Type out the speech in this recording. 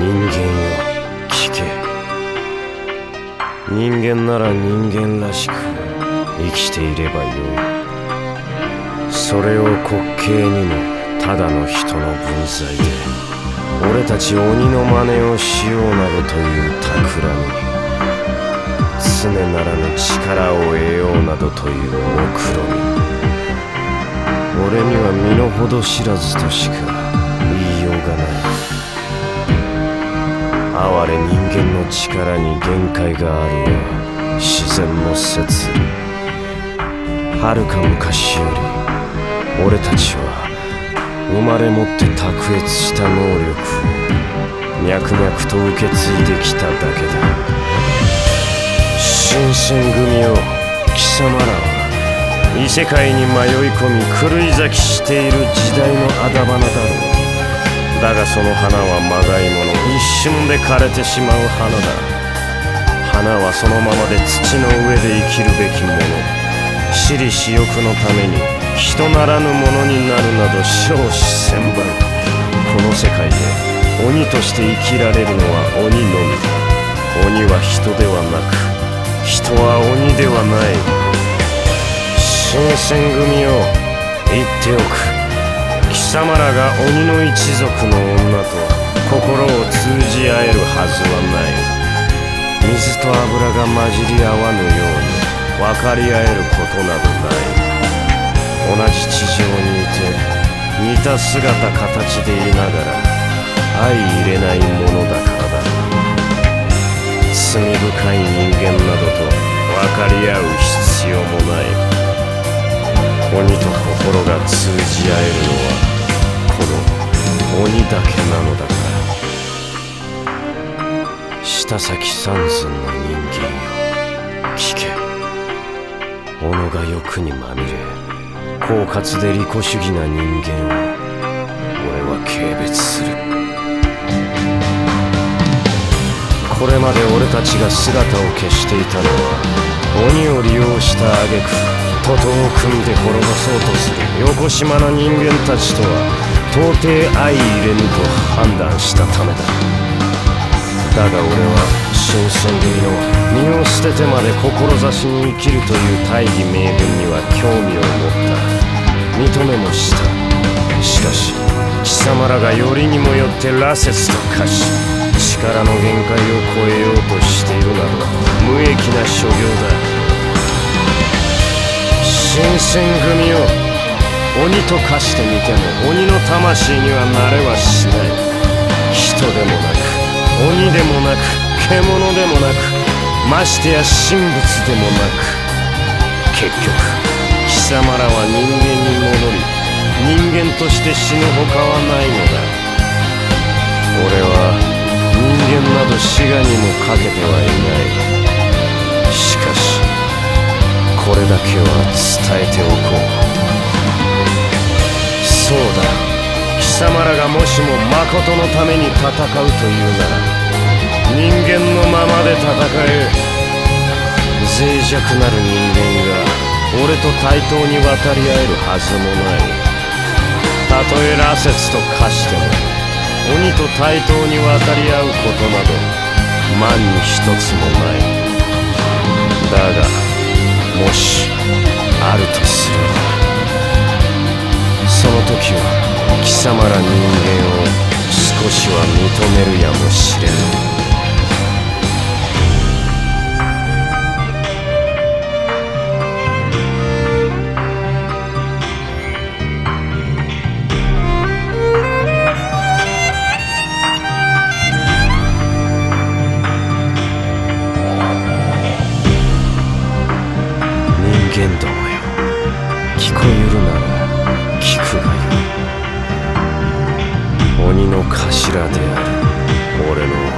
人間よ聞け。人間なら人間らしく生きていればよい。それを滑稽にもただの人の分際で俺たち鬼の真似をしようなどという企み常ならぬ力を得ようなどという目論み。俺には身の程知らずとしか言いようがない。哀れ人間の力に限界があるは自然の説はるか昔より俺たちは生まれ持って卓越した能力を脈々と受け継いできただけだ新選組よ貴様らは異世界に迷い込み狂い咲きしている時代のあだ花だろうだがその花はまがいもの。一瞬で枯れてしまう花だ。花はそのままで土の上で生きるべきもの。私利私欲のために人ならぬものになるなど少子千万この世界で鬼として生きられるのは鬼のみ。鬼は人ではなく人は鬼ではない。新選組よ言っておく。様らが鬼の一族の女と心を通じ合えるはずはない。水と油が混じり合わぬように分かり合えることなどない。同じ地上にいて似た姿形でいながら相入れないものだからだ。罪深い人間などと分かり合う必要もない。鬼と心が通じ合えるのはこの鬼だけなのだから。下先三寸の人間よ。聞け。己が欲にまみれ狡猾で利己主義な人間を俺は軽蔑する。これまで俺たちが姿を消していたのは鬼を利用した挙句徒党を組んで滅ぼそうとする横島な人間たちとは到底相入れぬと判断したためだだが俺は新選組の身を捨ててまで志に生きるという大義名分には興味を持った。認めもした。しかし貴様らがよりにもよって羅刹と化し力の限界を超えようとしているなど無益な所業だ。新選組を。鬼と化してみても鬼の魂にはなれはしない。人でもなく鬼でもなく獣でもなくましてや神仏でもなく。結局貴様らは人間に戻り人間として死ぬほかはないのだ。俺は人間など死我にもかけてはいない。しかしこれだけは伝えておこう。そうだ。貴様らがもしも誠のために戦うというなら人間のままで戦え。脆弱なる人間が俺と対等に渡り合えるはずもない。たとえ羅刹と化しても鬼と対等に渡り合うことなど万に一つもない。だがもしあるとすれば。その時は貴様ら人間を少しは認めるやもしれぬ。鬼の頭である。俺の